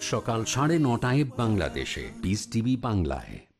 সকাল সাড়ে নটায় বাংলাদেশে। পিস টিভি বাংলায়।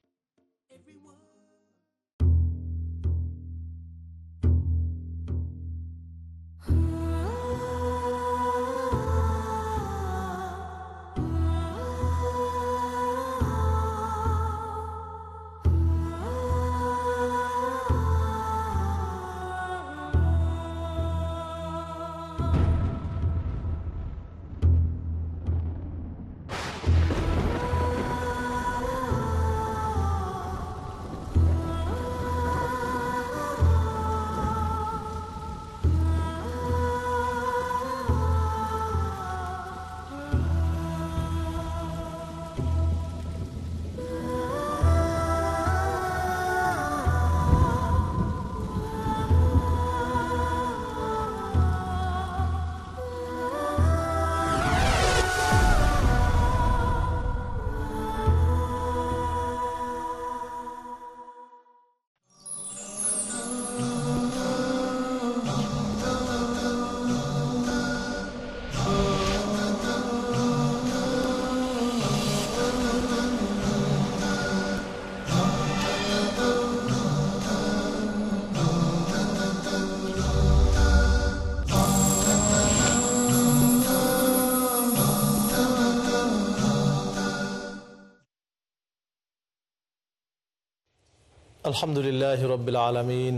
আলহামদুলিল্লাহ রবিল আলমিন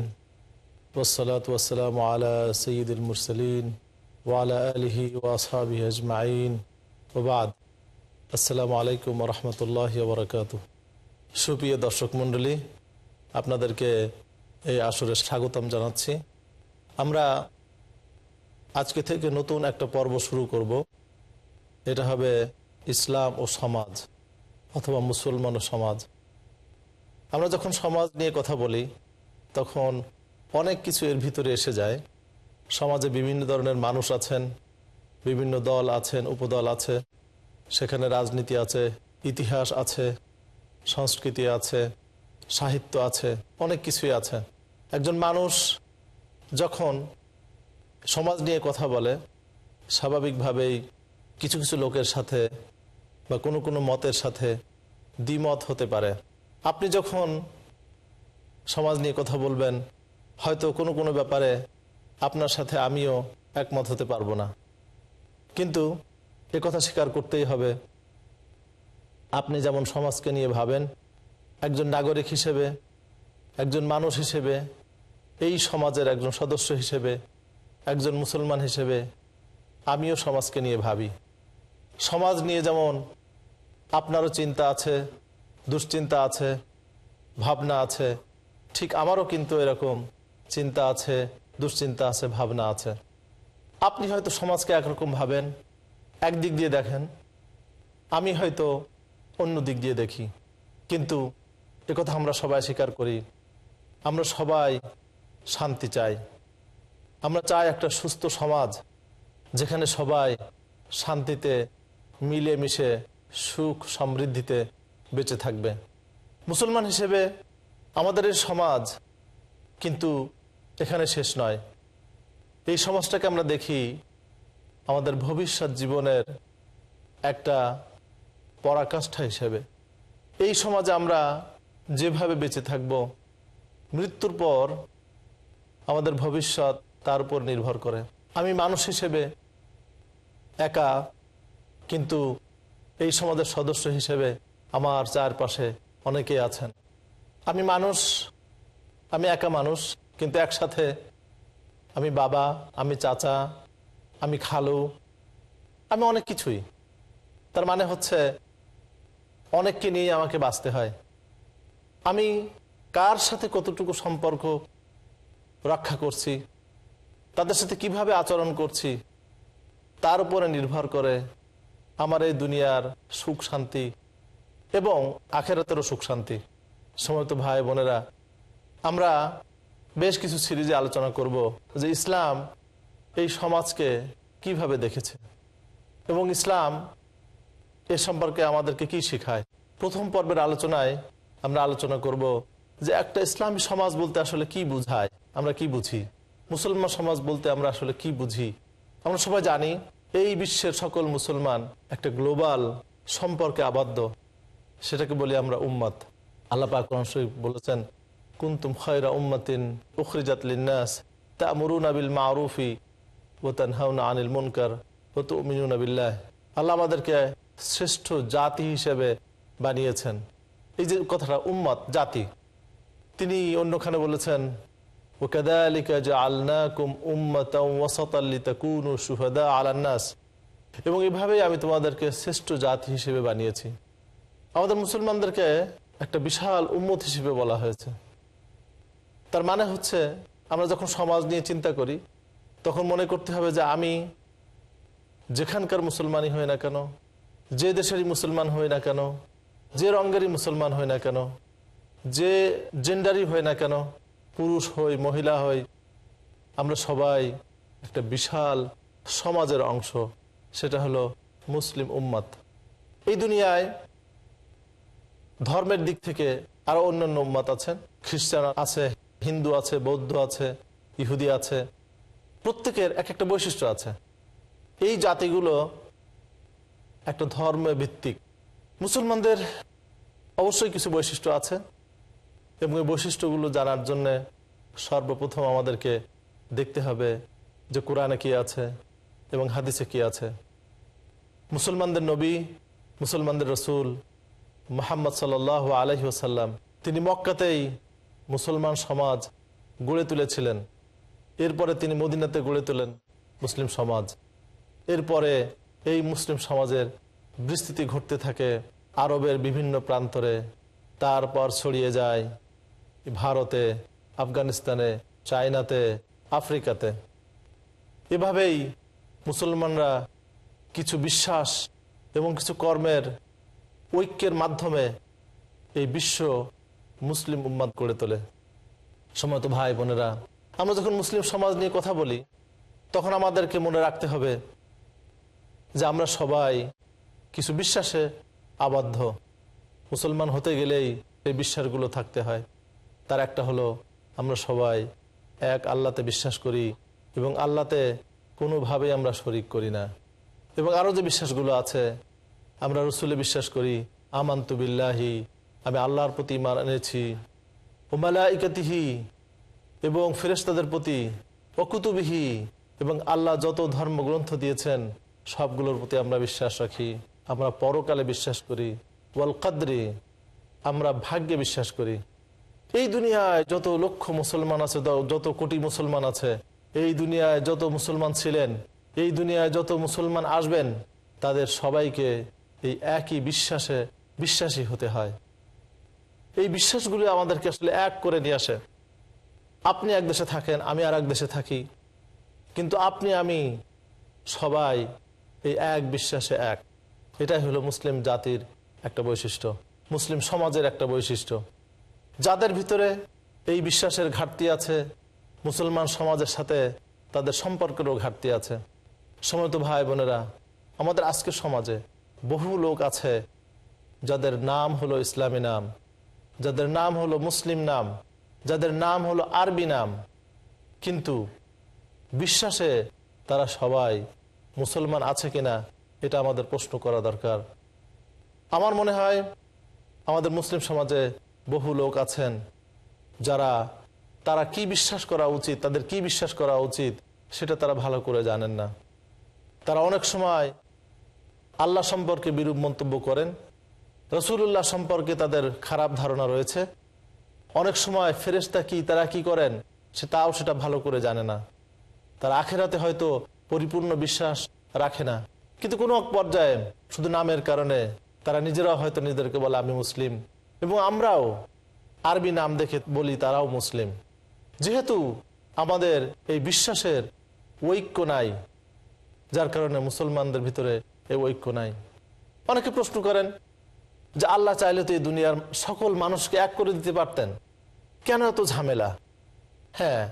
ওসলাত ওসালাম আলা সঈদুল মুরসলিন ওয়ালা আলহি ওয়াসাবি আজমাইন। ওবাদ আসসালামু আলাইকুম রহমতুল্লাহ বরকাত সুপ্রিয় দর্শক মণ্ডলী, আপনাদেরকে এই আসরে স্বাগতম জানাচ্ছি। আমরা আজকে থেকে নতুন একটা পর্ব শুরু করব। এটা হবে ইসলাম ও সমাজ অথবা মুসলমান ও সমাজ। আমরা যখন সমাজ নিয়ে কথা বলি, তখন অনেক কিছু এর ভিতরে এসে যায়। সমাজে বিভিন্ন ধরনের মানুষ আছেন, বিভিন্ন দল আছেন, উপদল আছে, সেখানে রাজনীতি আছে, ইতিহাস আছে, সংস্কৃতি আছে, সাহিত্য আছে, অনেক কিছুই আছে। একজন মানুষ যখন সমাজ নিয়ে কথা বলে, স্বাভাবিকভাবেই কিছু কিছু লোকের সাথে বা কোনো কোনো মতের সাথে দ্বিমত হতে পারে। আপনি যখন সমাজ নিয়ে কথা বলবেন, হয়তো কোনো কোনো ব্যাপারে আপনার সাথে আমিও একমত হতে পারব না। কিন্তু এ কথা স্বীকার করতেই হবে, আপনি যেমন সমাজকে নিয়ে ভাবেন, একজন নাগরিক হিসেবে, একজন মানুষ হিসেবে, এই সমাজের একজন সদস্য হিসেবে, একজন মুসলমান হিসেবে আমিও সমাজকে নিয়ে ভাবি। সমাজ নিয়ে যেমন আপনারও চিন্তা আছে দুশ্চিন্তা আছে, ভাবনা আছে, ঠিক আমারও কিন্তু এরকম চিন্তা আছে, দুশ্চিন্তা আছে, ভাবনা আছে। আপনি হয়তো সমাজকে একরকম ভাবেন, একদিক দিয়ে দেখেন, আমি হয়তো অন্য দিক দিয়ে দেখি। কিন্তু একথা আমরা সবাই স্বীকার করি, আমরা সবাই শান্তি চাই। আমরা চাই একটা সুস্থ সমাজ, যেখানে সবাই শান্তিতে মিলে মিশে সুখ সমৃদ্ধিতে বেঁচে থাকবে। মুসলমান হিসেবে আমাদের এই সমাজ কিন্তু এখানে শেষ নয়। এই সমাজটাকে আমরা দেখি আমাদের ভবিষ্যৎ জীবনের একটা পরাকাষ্ঠা হিসেবে। এই সমাজে আমরা যেভাবে বেঁচে থাকব, মৃত্যুর পর আমাদের ভবিষ্যৎ তার উপর নির্ভর করে। আমি মানুষ হিসেবে একা, কিন্তু এই সমাজের সদস্য হিসেবে আমার চারপাশে অনেকেই আছেন। আমি মানুষ, আমি একা মানুষ, কিন্তু একসাথে আমি বাবা, আমি চাচা, আমি খালু, আমি অনেক কিছুই। তার মানে হচ্ছে অনেককে নিয়ে আমাকে বাঁচতে হয়। আমি কার সাথে কতটুকু সম্পর্ক রক্ষা করছি, তাদের সাথে কীভাবে আচরণ করছি, তার উপরে নির্ভর করে আমার এই দুনিয়ার সুখ শান্তি এবং আখেরাতেরও সুখ শান্তি। সময় ভাই বোনেরা, আমরা বেশ কিছু সিরিজে আলোচনা করব যে ইসলাম এই সমাজকে কীভাবে দেখেছে এবং ইসলাম এ সম্পর্কে আমাদেরকে কি শেখায়। প্রথম পর্বের আলোচনায় আমরা আলোচনা করব যে একটা ইসলামী সমাজ বলতে আসলে কি বুঝায়, আমরা কি বুঝি? মুসলমান সমাজ বলতে আমরা আসলে কি বুঝি? আমরা সবাই জানি এই বিশ্বের সকল মুসলমান একটা গ্লোবাল সম্পর্কে আবদ্ধ। সেটাকে বলি আমরা উম্মাত আল্লাহ পাক কোরআন শরীফ বলেছেন কুন্তুম খয়রা উম্মাতিন উখরিজাত লিন্নাস তা'মুরুনা বিল মারুফি ওয়া তানহাউনা আনিল মুনকার ওয়া তু'মিনুনা বিল্লাহ আল্লাহ আমাদেরকে শ্রেষ্ঠ জাতি হিসেবে বানিয়েছেন এই যে কথাটা উম্মাত জাতি তিনি অন্যখানে বলেছেন وكذلك جعلناكم أمة وسطا لتكونوا شهداء على الناس এবং এভাবেই আমি তোমাদেরকে শ্রেষ্ঠ জাতি হিসেবে বানিয়েছি আমাদের মুসলমানদেরকে একটা বিশাল উম্মত হিসেবে বলা হয়েছে। তার মানে হচ্ছে, আমরা যখন সমাজ নিয়ে চিন্তা করি, তখন মনে করতে হবে যে আমি যেখানকার মুসলমানই হই না কেন, যে দেশেরই মুসলমান হই না কেন, যে রঙ্গেরই মুসলমান হই না কেন, যে জেন্ডারই হয় না কেন, পুরুষ হই, মহিলা হই, আমরা সবাই একটা বিশাল সমাজের অংশ, সেটা হলো মুসলিম উম্মাত। এই দুনিয়ায় ধর্মের দিক থেকে আরও অন্যান্য উম্মাত আছেন। খ্রিস্টান আছে, হিন্দু আছে, বৌদ্ধ আছে, ইহুদি আছে, প্রত্যেকের এক একটা বৈশিষ্ট্য আছে। এই জাতিগুলো একটা ধর্ম ভিত্তিক মুসলমানদের অবশ্যই কিছু বৈশিষ্ট্য আছে এবং এই বৈশিষ্ট্যগুলো জানার জন্যে সর্বপ্রথম আমাদেরকে দেখতে হবে যে কোরআনে কি আছে এবং হাদিসে কি আছে। মুসলমানদের নবী, মুসলমানদের রসুল মোহাম্মদ সাল আলহি ওসাল্লাম তিনি মক্কাতেই মুসলমান সমাজ গড়ে তুলেছিলেন। এরপরে তিনি মদিনাতে গড়ে তোলেন মুসলিম সমাজ। এরপরে এই মুসলিম সমাজের বিস্তৃতি ঘটতে থাকে আরবের বিভিন্ন প্রান্তরে। তারপর ছড়িয়ে যায় ভারতে, আফগানিস্তানে, চায়নাতে, আফ্রিকাতে। এভাবেই মুসলমানরা কিছু বিশ্বাস এবং কিছু কর্মের ঐক্যের মাধ্যমে এই বিশ্ব মুসলিম উম্মাদ গড়ে তোলে। সময় তো ভাই বোনেরা, আমরা যখন মুসলিম সমাজ নিয়ে কথা বলি, তখন আমাদেরকে মনে রাখতে হবে যে আমরা সবাই কিছু বিশ্বাসে আবদ্ধ। মুসলমান হতে গেলেই এই বিশ্বাসগুলো থাকতে হয়। তার একটা হলো, আমরা সবাই এক আল্লাতে বিশ্বাস করি এবং আল্লাতে কোনোভাবেই আমরা শরিক করি না। এবং আরও যে বিশ্বাসগুলো আছে আমরা রসুলে বিশ্বাস করি, আমান্তু বিল্লাহি, আমি আল্লাহর প্রতি ইমান এনেছি। ওমালা ইকাতিহি এবং ফেরেস্তাদের প্রতি অকুতুবিহি এবং আল্লাহ যত ধর্মগ্রন্থ দিয়েছেন, সবগুলোর প্রতি আমরা বিশ্বাস রাখি। আমরা পরকালে বিশ্বাস করি। ওয়াল কাদ্রি, আমরা ভাগ্যে বিশ্বাস করি। এই দুনিয়ায় যত লক্ষ মুসলমান আছে যত কোটি মুসলমান আছে, এই দুনিয়ায় যত মুসলমান ছিলেন, এই দুনিয়ায় যত মুসলমান আসবেন, তাদের সবাইকে এই একই বিশ্বাসে বিশ্বাসী হতে হয়। এই বিশ্বাসগুলি আমাদেরকে আসলে এক করে নিয়ে আসে। আপনি এক দেশে থাকেন, আমি আর এক দেশে থাকি। কিন্তু আপনি, আমি সবাই এই এক বিশ্বাসে এক। এটাই হলো মুসলিম জাতির একটা বৈশিষ্ট্য, মুসলিম সমাজের একটা বৈশিষ্ট্য। যাদের ভিতরে এই বিশ্বাসের ঘাটতি আছে, মুসলমান সমাজের সাথে তাদের সম্পর্কেরও ঘাটতি আছে। সময় তো ভাই বোনেরা, আমাদের আজকের সমাজে বহু লোক আছে যাদের নাম হলো ইসলামী নাম, যাদের নাম হলো মুসলিম নাম, যাদের নাম হলো আরবি নাম। কিন্তু বিশ্বাসে তারা সবাই মুসলমান আছে কিনা, এটা আমাদের প্রশ্ন করা দরকার। আমার মনে হয় আমাদের মুসলিম সমাজে বহু লোক আছেন যারা, তারা কি বিশ্বাস করা উচিত, তাদের কি বিশ্বাস করা উচিত, সেটা তারা ভালো করে জানেন না। তারা অনেক সময় আল্লাহ সম্পর্কে বিরূপ মন্তব্য করেন। রসুল্লাহ সম্পর্কে তাদের খারাপ ধারণা রয়েছে। অনেক সময় ফেরেস্তা কি, তারা কি করেন, সে তাও সেটা ভালো করে জানে না। তারা আখেরাতে হয়তো পরিপূর্ণ বিশ্বাস রাখে না। কিন্তু কোনো এক পর্যায়ে, শুধু নামের কারণে, তারা নিজেরাও হয়তো নিজেদেরকে বলে, আমি মুসলিম। এবং আমরাও আরবি নাম দেখে বলি, তারাও মুসলিম। যেহেতু আমাদের এই বিশ্বাসের ঐক্য নাই, যার কারণে মুসলমানদের ভিতরে এই ঐক্য নাই। অনেকে প্রশ্ন করেন যে আল্লাহ চাইলে তো এই দুনিয়ার সকল মানুষকে এক করে দিতে পারতেন। কেন এত ঝামেলা? হ্যাঁ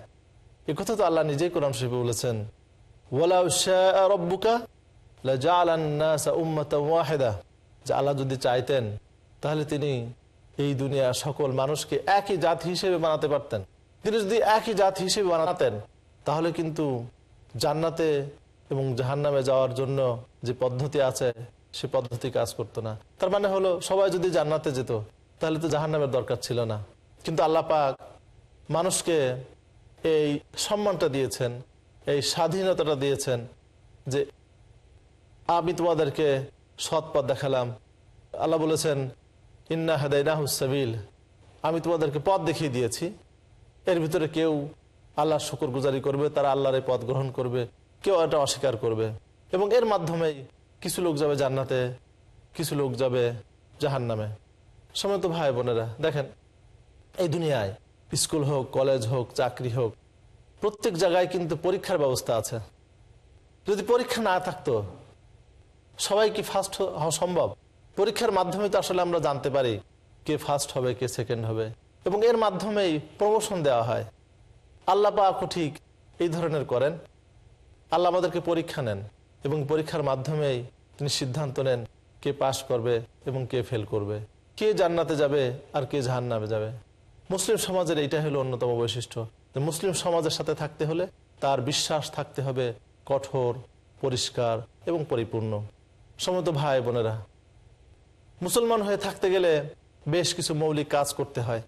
এ কথা তো আল্লাহ নিজেই কোরআন শরীফে বলেছেন আল্লাহ যদি চাইতেন, তাহলে তিনি এই দুনিয়ার সকল মানুষকে একই জাত হিসেবে বানাতে পারতেন। তিনি যদি একই জাত হিসেবে বানাতেন, তাহলে কিন্তু জান্নাতে এবং জাহান্নামে যাওয়ার জন্য যে পদ্ধতি আছে, সে পদ্ধতি কাজ করতো না। তার মানে হলো, সবাই যদি জান্নাতে যেত, তাহলে তো জাহান্নামের দরকার ছিল না। কিন্তু আল্লাহ পাক মানুষকে এই সম্মানটা দিয়েছেন, এই স্বাধীনতাটা দিয়েছেন যে, আমি তোমাদেরকে সৎ পথ দেখালাম। আল্লাহ বলেছেন, ইন্না হাদাইনা হুসাবিল আমি তোমাদেরকে পথ দেখিয়ে দিয়েছি। এর ভিতরে কেউ আল্লাহর শুকর গুজারি করবে, তারা আল্লাহর এই পথ গ্রহণ করবে। কেউ এটা অস্বীকার করবে। এবং এর মাধ্যমেই কিছু লোক যাবে জান্নাতে, কিছু লোক যাবে জাহান্নামে। সময় তো ভাই বোনেরা, দেখেন, এই দুনিয়ায় স্কুল হোক, কলেজ হোক, চাকরি হোক, প্রত্যেক জায়গায় কিন্তু পরীক্ষার ব্যবস্থা আছে। যদি পরীক্ষা না থাকতো, সবাই কি ফার্স্ট হওয়া সম্ভব? পরীক্ষার মাধ্যমে তো আসলে আমরা জানতে পারি কে ফার্স্ট হবে, কে সেকেন্ড হবে। এবং এর মাধ্যমেই প্রমোশন দেওয়া হয়। আল্লাহ পাকও ঠিক এই ধরনের করেন। আল্লাহ আমাদেরকে পরীক্ষা নেন এবং পরীক্ষার মাধ্যমেই তিনি সিদ্ধান্ত নেন কে পাশ করবে এবং কে ফেল করবে। কে জান্নাতে যাবে আর কে জাহান্নামে যাবে। মুসলিম সমাজের এইটা হলো অন্যতম বৈশিষ্ট্য। যে মুসলিম সমাজের সাথে থাকতে হলে তার বিশ্বাস থাকতে হবে কঠোর, পরিষ্কার এবং পরিপূর্ণ। সমত ভাই বোনেরা, মুসলমান হয়ে থাকতে গেলে বেশ কিছু মৌলিক কাজ করতে হয়।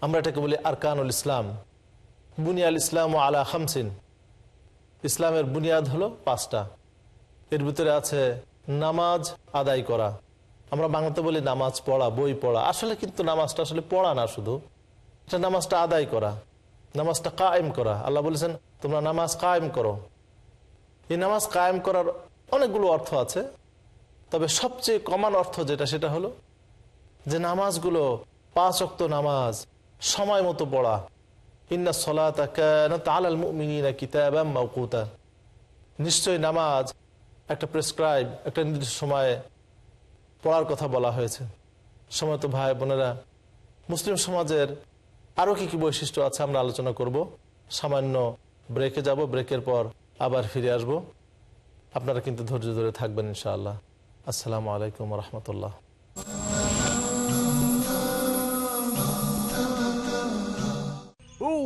আমরা এটাকে বলি আরকানুল ইসলাম। বুনিয়াল ইসলাম ও আলা খামসিন। ইসলামের বুনিয়াদ হলো পাঁচটা। এর ভিতরে আছে নামাজ আদায় করা। আমরা বাংলাতে বলি নামাজ পড়া, বই পড়া। আসলে কিন্তু নামাজটা আসলে পড়া না শুধু। এটা নামাজটা আদায় করা, নামাজটা কায়েম করা। আল্লাহ বলেছেন, তোমরা নামাজ কায়েম করো। এই নামাজ কায়েম করার অনেকগুলো অর্থ আছে। তবে সবচেয়ে কমন অর্থ যেটা, সেটা হলো যে নামাজগুলো পাঁচ অক্ত নামাজ, সময় মতো পড়া। নিশ্চয়ই নামাজ একটা প্রেসক্রাইব একটা নির্দিষ্ট সময়ে পড়ার কথা বলা হয়েছে। সময় তো ভাই বোনেরা, মুসলিম সমাজের আরও কি কি বৈশিষ্ট্য আছে আমরা আলোচনা করব। সামান্য ব্রেকে যাব ব্রেকের পর আবার ফিরে আসব। আপনারা কিন্তু ধৈর্য ধরে থাকবেন ইনশাআল্লাহ। আসসালামু আলাইকুম রহমতুল্লাহ।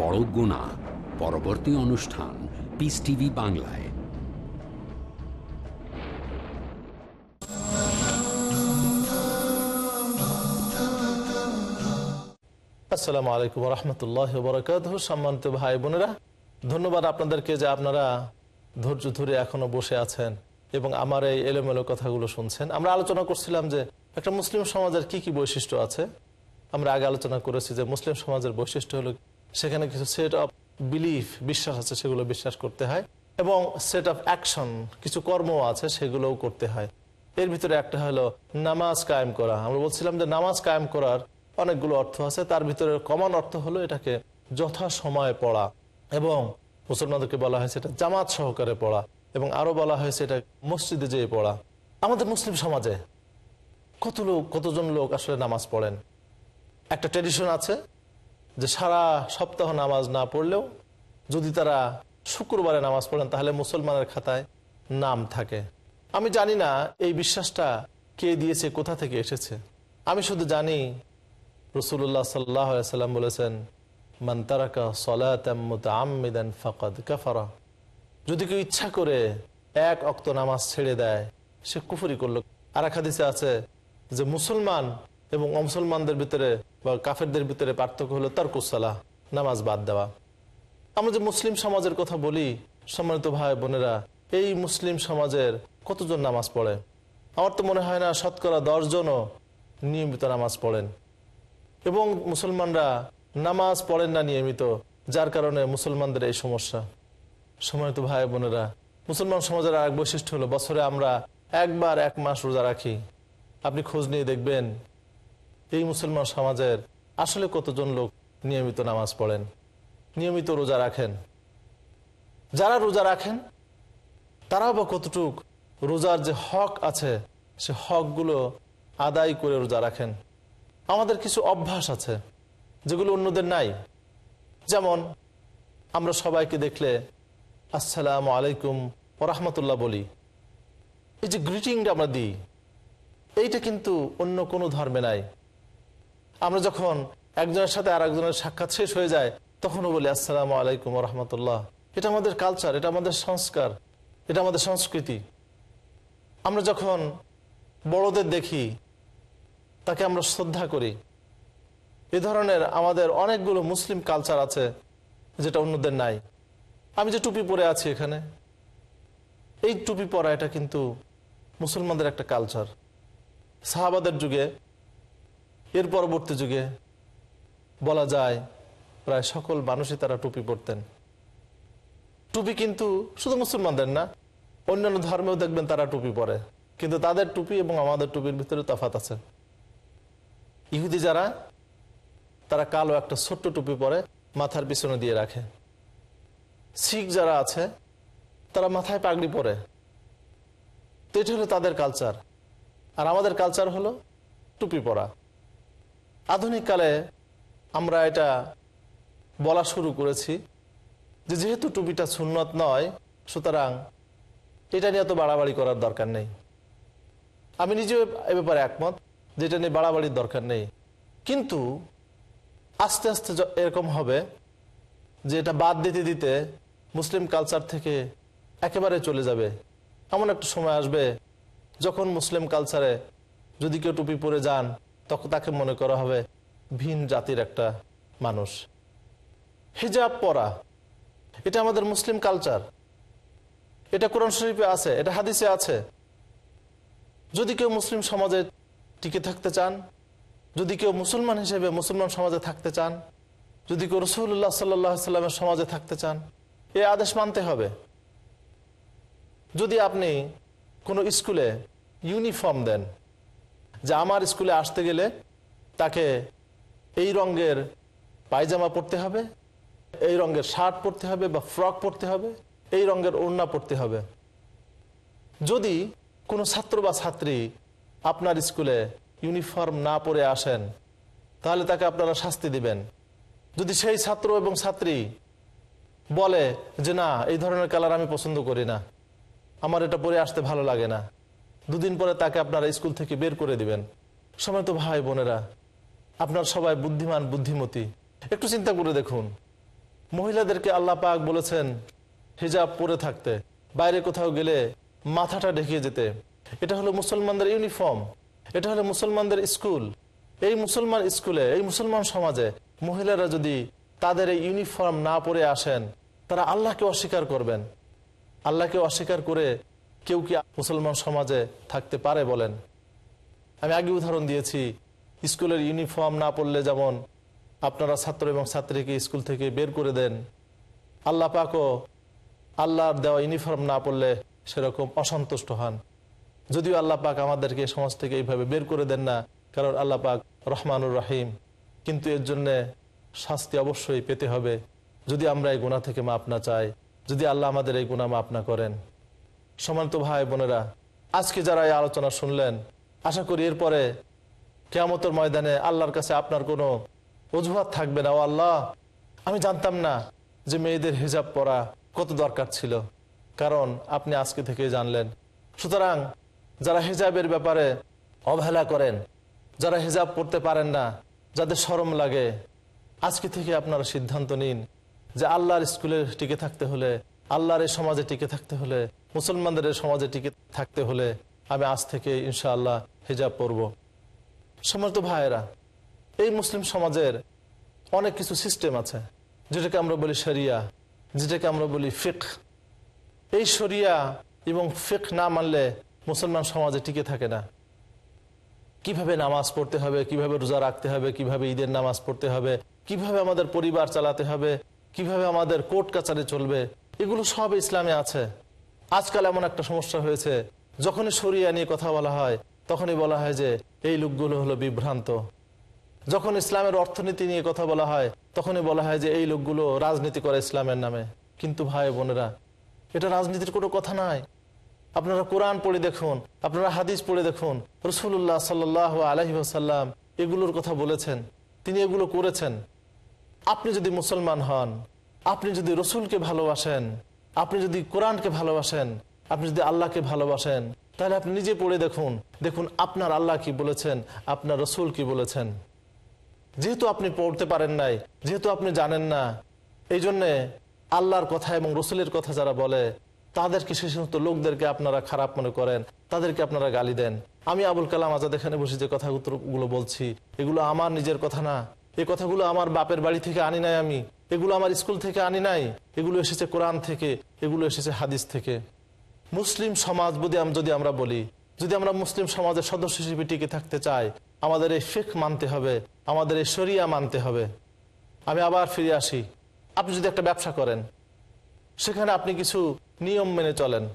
বড় গুণা। পরবর্তী অনুষ্ঠান পিস টিভি বাংলায়। আসসালামু আলাইকুম রহমতুল্লাহ বরকাত সম্মানিত ভাই বোনেরা, ধন্যবাদ আপনাদেরকে যে আপনারা ধৈর্য ধরে এখনও বসে আছেন এবং আমার এই এলোমেলো কথাগুলো শুনছেন। আমরা আলোচনা করছিলাম যে একটা মুসলিম সমাজের কি কি বৈশিষ্ট্য আছে। আমরা আগে আলোচনা করেছি যে মুসলিম সমাজের বৈশিষ্ট্য হলো সেখানে কিছু সেট অফ বিলিফ বিশ্বাস আছে, সেগুলো বিশ্বাস করতে হয়। এবং সেট অফ অ্যাকশন কিছু কর্ম আছে, সেগুলোও করতে হয়। এর ভিতরে একটা হলো নামাজ কায়েম করা। আমরা বলছিলাম যে নামাজ কায়েম করার অনেকগুলো অর্থ আছে। তার ভিতরে কমন অর্থ হলো এটাকে যথা সময়ে পড়া। এবং মুসলমানদেরকে বলা হয়েছে এটা জামাত সহকারে পড়া। এবং আরও বলা হয়েছে এটা মসজিদে যেয়ে পড়া। আমাদের মুসলিম সমাজে কত লোক, কতজন লোক আসলে নামাজ পড়েন? একটা ট্রেডিশন আছে যে সারা সপ্তাহ নামাজ না পড়লেও যদি তারা শুক্রবারে নামাজ পড়েন, তাহলে মুসলমানের খাতায় নাম থাকে। আমি জানি না এই বিশ্বাসটা কে দিয়েছে, কোথা থেকে এসেছে। আমি শুধু জানি রসুল্লাহ সাল্লাহ সাল্লাম বলেছেন মান্তারাকা সলাতামিদান ফাকাদ কাফারা। যদি কেউ ইচ্ছা করে এক অক্ত নামাজ ছেড়ে দেয়, সে কুফুরি করল। আর এক আছে যে মুসলমান এবং অমুসলমানদের ভিতরে বা কাফেরদের ভিতরে পার্থক্য হলো তার কুসালাহ নামাজ বাদ দেওয়া। আমরা যে মুসলিম সমাজের কথা বলি, সম্মানিত ভাই বোনেরা, এই মুসলিম সমাজের কতজন নামাজ পড়ে? আমার তো মনে হয় না শতকরা দশজনও নিয়মিত নামাজ পড়েন। এবং মুসলমানরা নামাজ পড়েন না নিয়মিত, যার কারণে মুসলমানদের এই সমস্যা। সম্মানিত ভাই বোনেরা, মুসলমান সমাজের আর এক বৈশিষ্ট্য হলো বছরে আমরা একবার এক মাস রোজা রাখি। আপনি খোঁজ নিয়ে দেখবেন এই মুসলমান সমাজের আসলে কতজন লোক নিয়মিত নামাজ পড়েন, নিয়মিত রোজা রাখেন? যারা রোজা রাখেন, তারাও বা কতটুক রোজার যে হক আছে, সে হকগুলো আদায় করে রোজা রাখেন। আমাদের কিছু অভ্যাস আছে, যেগুলো অন্যদের নাই। যেমন, আমরা সবাইকে দেখলে, আসসালাম আলাইকুম রহমতুল্লাহ বলি। এই যে গ্রিটিংটা আমরা দিই, এইটা কিন্তু অন্য কোনো ধর্মে নাই। আমরা যখন একজনের সাথে আর একজনের সাক্ষাৎ শেষ হয়ে যায়, তখনও বলি, আসসালামু আলাইকুম রহমতুল্লাহ। এটা আমাদের কালচার এটা আমাদের সংস্কার, এটা আমাদের সংস্কৃতি। আমরা যখন বড়দের দেখি, তাকে আমরা শ্রদ্ধা করি। এ ধরনের আমাদের অনেকগুলো মুসলিম কালচার আছে, যেটা অন্যদের নাই। আমি যে টুপি পরে আছি এখানে, এই টুপি পরা এটা কিন্তু মুসলমানদের একটা কালচার সাহাবাদের যুগে এর পরবর্তী যুগে বলা যায় প্রায় সকল মানুষই তারা টুপি পরতেন। টুপি কিন্তু শুধু মুসলমানদের না, অন্যান্য ধর্মেও দেখবেন তারা টুপি পরে। কিন্তু তাদের টুপি এবং আমাদের টুপির ভিতরে তফাত আছে। ইহুদি যারা, তারা কালো একটা ছোট্ট টুপি পরে মাথার পিছনে দিয়ে রাখে। শিখ যারা আছে, তারা মাথায় পাগড়ি পরে। তো এটা হলো তাদের কালচার আর আমাদের কালচার হলো টুপি পরা। আধুনিক কালে আমরা এটা বলা শুরু করেছি যে যেহেতু টুপিটা সুন্নত নয়, সুতরাং এটা নিয়ে এত বাড়াবাড়ি করার দরকার নেই। আমি নিজেও এ ব্যাপারে একমত যে এটা নিয়ে বাড়াবাড়ির দরকার নেই। কিন্তু আস্তে আস্তে এরকম হবে যে এটা বাদ দিতে দিতে মুসলিম কালচার থেকে একেবারে চলে যাবে। এমন একটা সময় আসবে যখন মুসলিম কালচারে যদি কেউ টুপি পরে যান তখন তাকে মনে করা হবে ভিন জাতির একটা মানুষ। হিজাব পরা। এটা আমাদের মুসলিম কালচার। এটা কোরআন শরীফে আছে, এটা হাদিসে আছে। যদি কেউ মুসলিম সমাজে টিকে থাকতে চান, যদি কেউ মুসলমান হিসেবে মুসলমান সমাজে থাকতে চান, যদি কেউ রসুল্লাহ সাল্লাহ সাল্লামের সমাজে থাকতে চান, এ আদেশ মানতে হবে। যদি আপনি কোনো স্কুলে ইউনিফর্ম দেন যে আমার স্কুলে আসতে গেলে তাকে এই রঙের পায়জামা পরতে হবে, এই রঙের শার্ট পরতে হবে বা ফ্রক পরতে হবে, এই রঙের ওড়না পরতে হবে। যদি কোনো ছাত্র বা ছাত্রী আপনার স্কুলে ইউনিফর্ম না পরে আসেন, তাহলে তাকে আপনারা শাস্তি দিবেন। যদি সেই ছাত্র এবং ছাত্রী বলে যে, না, এই ধরনের কালার আমি পছন্দ করি না, আমার এটা পরে আসতে ভালো লাগে না। দুদিন পরে তাকে আপনারা স্কুল থেকে বের করে দিবেন। সময় তো ভাই বোনেরা, আপনার সবাই বুদ্ধিমান, বুদ্ধিমতী। একটু চিন্তা করে দেখুন। মহিলাদেরকে আল্লাহ পাক বলেছেন, হিজাব পরে থাকতে, বাইরে কোথাও গেলে মাথাটা ঢেকে যেতে। এটা হলো মুসলমানদের ইউনিফর্ম, এটা হলো মুসলমানদের স্কুল। এই মুসলমান স্কুলে, এই মুসলমান সমাজে মহিলারা যদি তাদের এই ইউনিফর্ম না পরে আসেন, তারা আল্লাহকে অস্বীকার করবেন। আল্লাহকে অস্বীকার করে কেউ কি মুসলমান সমাজে থাকতে পারে বলেন? আমি আগে উদাহরণ দিয়েছি, স্কুলের ইউনিফর্ম না পড়লে যেমন আপনারা ছাত্র এবং ছাত্রীকে স্কুল থেকে বের করে দেন, আল্লাহ পাকও আল্লাহর দেওয়া ইউনিফর্ম না পড়লে সেরকম অসন্তুষ্ট হন। যদিও আল্লাহ পাক আমাদেরকে সমাজ থেকে এইভাবে বের করে দেন না, কারণ আল্লাহ পাক রহমানুর রাহিম। কিন্তু এর জন্যে শাস্তি অবশ্যই পেতে হবে। যদি আমরা এই গুণা থেকে মাপ না চাই, যদি আল্লাহ আমাদের এই গুণা মাপ না করেন। সমান্ত ভাই বোনেরা, আজকে যারা এই আলোচনা শুনলেন, আশা করি এরপরে কেয়ামতের ময়দানে আল্লাহর কাছে আপনার কোনো অজুহাত থাকবে না। ও আল্লাহ, আমি জানতাম না যে মেয়েদের হিজাব পরা কত দরকার ছিল, কারণ আপনি আজকে থেকে জানলেন। সুতরাং যারা হিজাবের ব্যাপারে অবহেলা করেন, যারা হিজাব পড়তে পারেন না, যাদের শরম লাগে, আজকে থেকে আপনারা সিদ্ধান্ত নিন যে আল্লাহর স্কুলে টিকে থাকতে হলে আল্লাহর এই সমাজে টিকে থাকতে হলে, মুসলমানদের সমাজে টিকে থাকতে হলে আমি আজ থেকে ইনশাআল্লাহ হিজাব পরব। সমস্ত ভাইয়েরা, এই মুসলিম সমাজের অনেক কিছু সিস্টেম আছে, যেটাকে আমরা বলি শরিয়া যেটাকে আমরা বলি ফিক এই শরিয়া এবং ফিক না মানলে মুসলমান সমাজে টিকে থাকে না। কীভাবে নামাজ পড়তে হবে, কীভাবে রোজা রাখতে হবে, কীভাবে ঈদের নামাজ পড়তে হবে, কীভাবে আমাদের পরিবার চালাতে হবে, কীভাবে আমাদের কোর্ট কাচারে চলবে এগুলো সব ইসলামে আছে। আজকাল এমন একটা সমস্যা হয়েছে, যখনই শরিয়া নিয়ে কথা বলা হয়, তখনই বলা হয় যে, এই লোকগুলো হলো বিভ্রান্ত। যখন ইসলামের অর্থনীতি নিয়ে কথা বলা হয়, তখনই বলা হয় যে, এই লোকগুলো রাজনীতি করে ইসলামের নামে। কিন্তু ভাই বোনেরা, এটা রাজনীতির কোনো কথা নাই আপনারা কোরআন পড়ে দেখুন, আপনারা হাদিস পড়ে দেখুন রসুল্লাহ সাল্লাহ আলহি আসাল্লাম এগুলোর কথা বলেছেন, তিনি এগুলো করেছেন। আপনি যদি মুসলমান হন আপনি যদি রসুলকে ভালোবাসেন, আপনি যদি কোরআনকে ভালোবাসেন, আপনি যদি আল্লাহকে ভালোবাসেন, তাহলে আপনি নিজে পড়ে দেখুন দেখুন আপনার আল্লাহ কি বলেছেন, আপনার রসুল কি বলেছেন। যেহেতু আপনি পড়তে পারেন নাই, যেহেতু আপনি জানেন না, এই জন্যে আল্লাহর কথা এবং রসুলের কথা যারা বলে, তাদেরকে সে সমস্ত লোকদেরকে আপনারা খারাপ মনে করেন, তাদেরকে আপনারা গালি দেন। আমি আবুল কালাম আজাদ এখানে বসে যে কথাগুলো বলছি, এগুলো আমার নিজের কথা না এই কথাগুলো আমার বাপের বাড়ি থেকে আনি নাই আমি। এগুলো আমার স্কুল থেকে আনি নাই, এগুলো এসেছে কোরআন থেকে, এগুলো এসেছে হাদিস থেকে। মুসলিম সমাজ যদি আম- যদি আমরা বলি, যদি আমরা মুসলিম সমাজের সদস্য হিসেবে টিকে থাকতে চাই, আমাদের এই ফিক মানতে হবে, আমাদের এই শরিয়া মানতে হবে। আমি আবার ফিরে আসি। আপনি যদি একটা ব্যবসা করেন, সেখানে আপনি কিছু নিয়ম মেনে চলেন।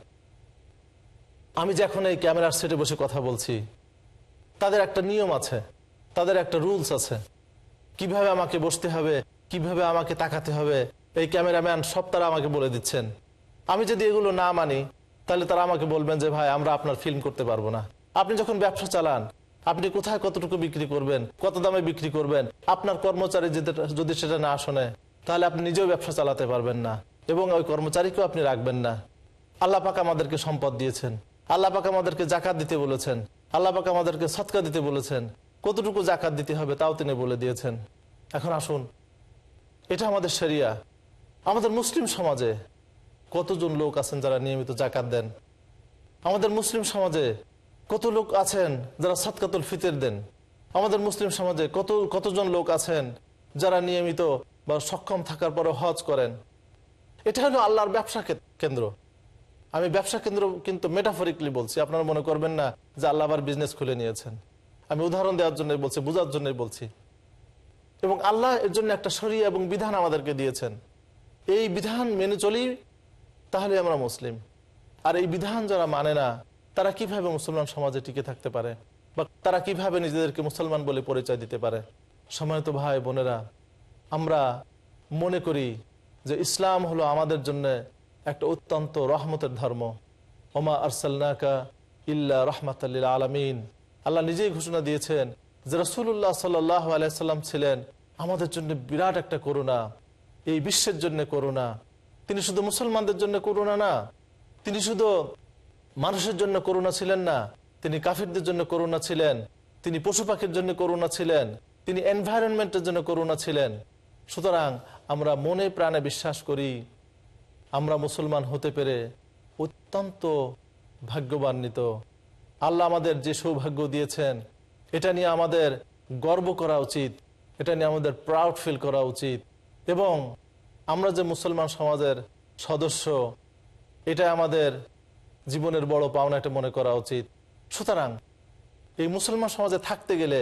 আমি যে এখন এই ক্যামেরার সেটে বসে কথা বলছি, তাদের একটা নিয়ম আছে, তাদের একটা রুলস আছে। কীভাবে আমাকে বসতে হবে কীভাবে আমাকে তাকাতে হবে? এই ক্যামেরাম্যান সব তারা আমাকে বলে দিচ্ছেন। আমি যদি এগুলো না মানি, তাহলে তারা আমাকে বলবেন যে, ভাই, আমরা আপনার ফিল্ম করতে পারব না। আপনি যখন ব্যবসা চালান, আপনি কোথায় কতটুকু বিক্রি করবেন, কত দামে বিক্রি করবেন, আপনার কর্মচারী যদি সেটা না শোনে, তাহলে আপনি নিজেও ব্যবসা চালাতে পারবেন না এবং ওই কর্মচারীকেও আপনি রাখবেন না। আল্লাহ পাক আমাদেরকে সম্পদ দিয়েছেন। আল্লাহ পাক আমাদেরকে জাকাত দিতে বলেছেন। আল্লাহ পাক আমাদেরকে সৎকা দিতে বলেছেন। কতটুকু জাকাত দিতে হবে তাও তিনি বলে দিয়েছেন। এখন আসুন এটা আমাদের শরিয়া, আমাদের মুসলিম সমাজে কতজন লোক আছেন যারা নিয়মিত জাকাত দেন? আমাদের মুসলিম সমাজে কত লোক আছেন যারা সৎকাতুল ফিতের দেন? আমাদের মুসলিম সমাজে কত, কতজন লোক আছেন যারা নিয়মিত বা সক্ষম থাকার পরে হজ করেন? এটা হলো আল্লাহর ব্যবসা কেন্দ্র। আমি ব্যবসা কেন্দ্র কিন্তু মেটাফরিকলি বলছি, আপনারা মনে করবেন না যে আল্লাহ আবার বিজনেস খুলে নিয়েছেন। আমি উদাহরণ দেওয়ার জন্য বলছি, বোঝার জন্যই বলছি। এবং আল্লাহ এর জন্য একটা শরিয়া এবং বিধান আমাদেরকে দিয়েছেন। এই বিধান মেনে চলি, তাহলে আমরা মুসলিম। আর এই বিধান যারা মানে না, তারা কীভাবে মুসলমান সমাজে টিকে থাকতে পারে? বা তারা কীভাবে নিজেদেরকে মুসলমান বলে পরিচয় দিতে পারে? সময়ত ভাই, বোনেরা, আমরা মনে করি যে ইসলাম হলো আমাদের জন্য একটা অত্যন্ত রহমতের ধর্ম। ওমা আরসাল্লাকা ইল্লা রহমাতাল্লিল আলমিন। আল্লাহ নিজেই ঘোষণা দিয়েছেন যে রসুল্লাহ সাল্লাহ আলাইসাল্লাম ছিলেন, আমাদের জন্য বিরাট একটা করুণা। এই বিশ্বের জন্য করুণা। তিনি শুধু মুসলমানদের জন্য করুণা না, তিনি শুধু মানুষের জন্য করুণা ছিলেন না, তিনি কাফিরদের জন্য করুণা ছিলেন, তিনি পশু পাখির জন্য করুণা ছিলেন, তিনি এনভায়রনমেন্টের জন্য করুণা ছিলেন। সুতরাং আমরা মনে প্রাণে বিশ্বাস করি, আমরা মুসলমান হতে পেরে অত্যন্ত ভাগ্যবান্বিত। আল্লাহ আমাদের যে সৌভাগ্য দিয়েছেন এটা নিয়ে আমাদের গর্ব করা উচিত, এটা নিয়ে আমাদের প্রাউড ফিল করা উচিত এবং আমরা যে মুসলমান সমাজের সদস্য এটা আমাদের জীবনের বড় পাওনা এটা মনে করা উচিত। সুতরাং এই মুসলমান সমাজে থাকতে গেলে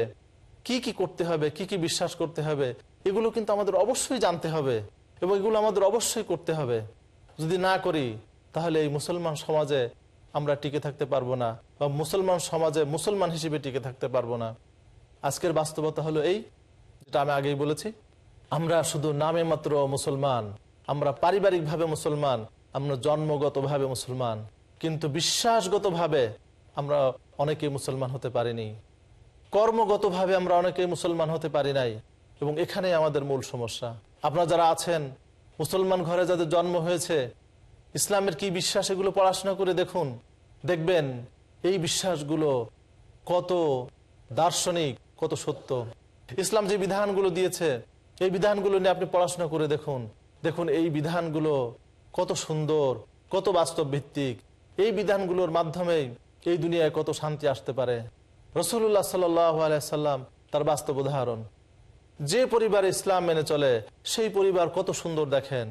কি কি করতে হবে, কি কি বিশ্বাস করতে হবে, এগুলো কিন্তু আমাদের অবশ্যই জানতে হবে এবং এগুলো আমাদের অবশ্যই করতে হবে। যদি না করি, তাহলে এই মুসলমান সমাজে আমরা টিকে থাকতে পারব না। বা মুসলমান সমাজে মুসলমান হিসেবে টিকে থাকতে পারব না। আজকের বাস্তবতা হলো এই, যেটা আমি আগেই বলেছি। আমরা শুধু নামে মাত্র মুসলমান, আমরা পারিবারিকভাবে মুসলমান, আমরা জন্মগতভাবে মুসলমান। কিন্তু বিশ্বাসগতভাবে আমরা অনেকেই মুসলমান হতে পারিনি। কর্মগতভাবে আমরা অনেকেই মুসলমান হতে পারি নাই। এবং এখানেই আমাদের মূল সমস্যা। আপনারা যারা আছেন, মুসলমান ঘরে যাদের জন্ম হয়েছে, ইসলামের কি বিশ্বাস, এগুলো পড়াশোনা করে দেখুন। দেখবেন এই বিশ্বাসগুলো কত দার্শনিক, কত সত্য। ইসলাম যে বিধানগুলো দিয়েছে, এই বিধানগুলো নিয়ে আপনি পড়াশোনা করে দেখুন। দেখুন এই বিধানগুলো কত সুন্দর, কত বাস্তব ভিত্তিক এই বিধানগুলোর মাধ্যমেই এই দুনিয়ায় কত শান্তি আসতে পারে। রসুল্লাহ সাল্লাম তার বাস্তব উদাহরণ। যে পরিবার ইসলাম মেনে চলে, সেই পরিবার কত সুন্দর দেখেন।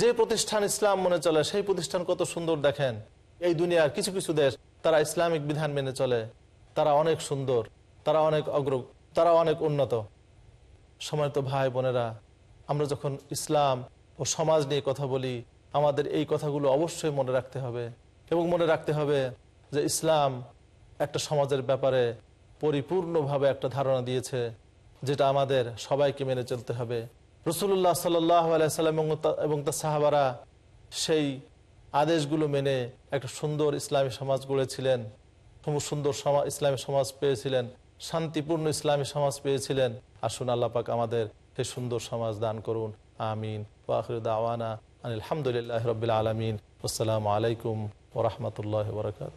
যে প্রতিষ্ঠান ইসলাম মনে চলে, সেই প্রতিষ্ঠান কত সুন্দর দেখেন। এই দুনিয়ার কিছু কিছু দেশ তারা ইসলামিক বিধান মেনে চলে। তারা অনেক সুন্দর, তারা অনেক অগ্র, তারা অনেক উন্নত। সময়ত ভাই বোনেরা, আমরা যখন ইসলাম ও সমাজ নিয়ে কথা বলি, আমাদের এই কথাগুলো অবশ্যই মনে রাখতে হবে। এবং মনে রাখতে হবে যে ইসলাম একটা সমাজের ব্যাপারে পরিপূর্ণভাবে একটা ধারণা দিয়েছে, যেটা আমাদের সবাইকে মেনে চলতে হবে। রসুল্লাহ সাল্লাম এবং তার সাহাবারা সেই আদেশগুলো মেনে একটা সুন্দর ইসলামী সমাজ গড়েছিলেন সুন্দর সমাজ ইসলামী সমাজ পেয়েছিলেন, শান্তিপূর্ণ ইসলামী সমাজ পেয়েছিলেন। আসুন আল্লাপাক আমাদের সেই সুন্দর সমাজ দান করুন। আমিন। ওয়াহরুদ আওয়ানা আলহামদুলিল্লাহ রবিল আলমিন। আসসালামু আলাইকুম ওরহমতুল্লাহ বরকাত